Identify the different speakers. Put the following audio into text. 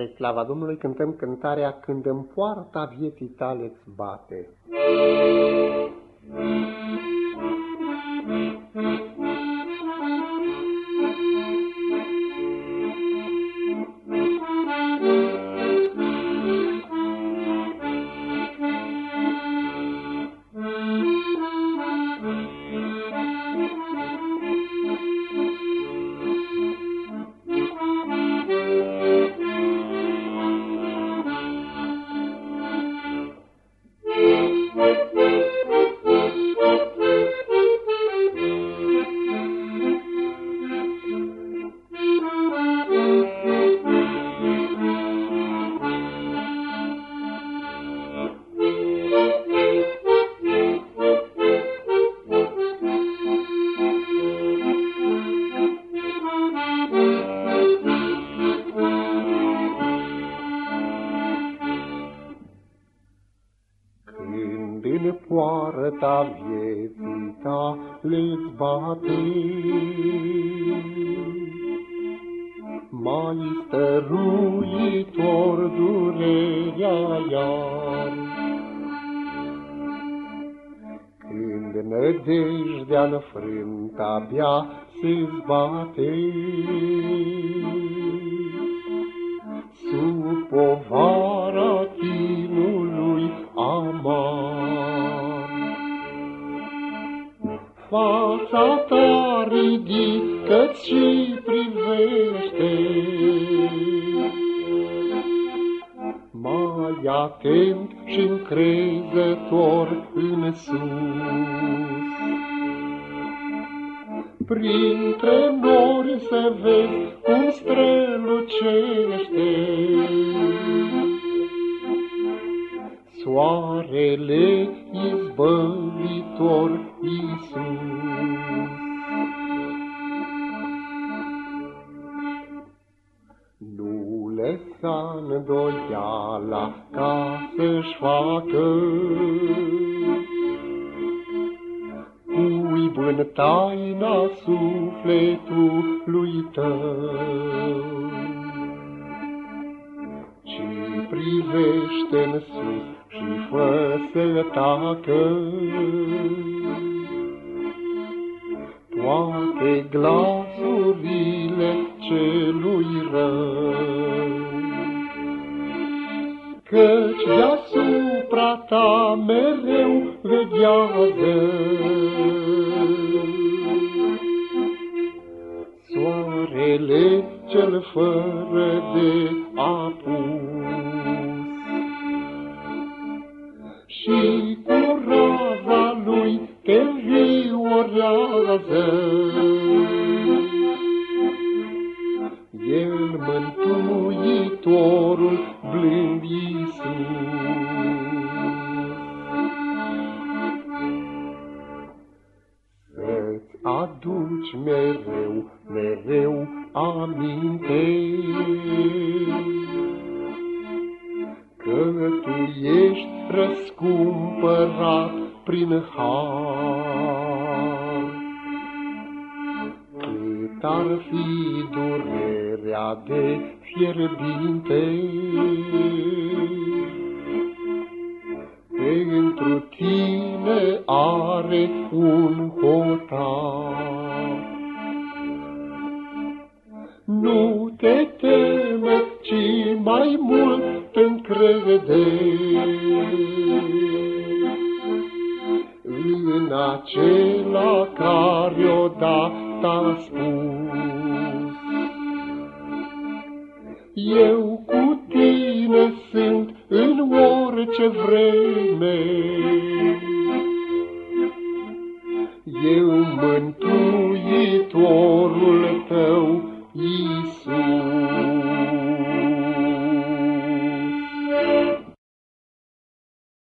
Speaker 1: Spre slava Domnului cântăm cântarea Când în poarta vieții tale îți bate. Când Thank you. În poarta vieții le-ți bate, mai stăruitor durerea iar. Când nădejdea înfrânt abia se zbate, sub povara Fața ta ridică și privește, mai atent și încrezător în sus. Printre nori să vezi cum strălucește soarele izbăvitor Iisus. Nu lăsa îndoiala ca să-și facă cuib în taina sufletului tău. Ci privește în sus și fă să tacă toate glasurile celui rău. Căci deasupra ta mereu veghează soarele cel fără de apus. Și înviorează. El mântuitorul blând Iisus. Să-ți aduci mereu, mereu aminte că tu ești răscumpărat prin har. Ar fi durerea de fierbinte, pentru tine are un hotar. Nu te teme, ci mai mult încrede în acela care odată a spus. Eu cu tine sunt în orice vreme,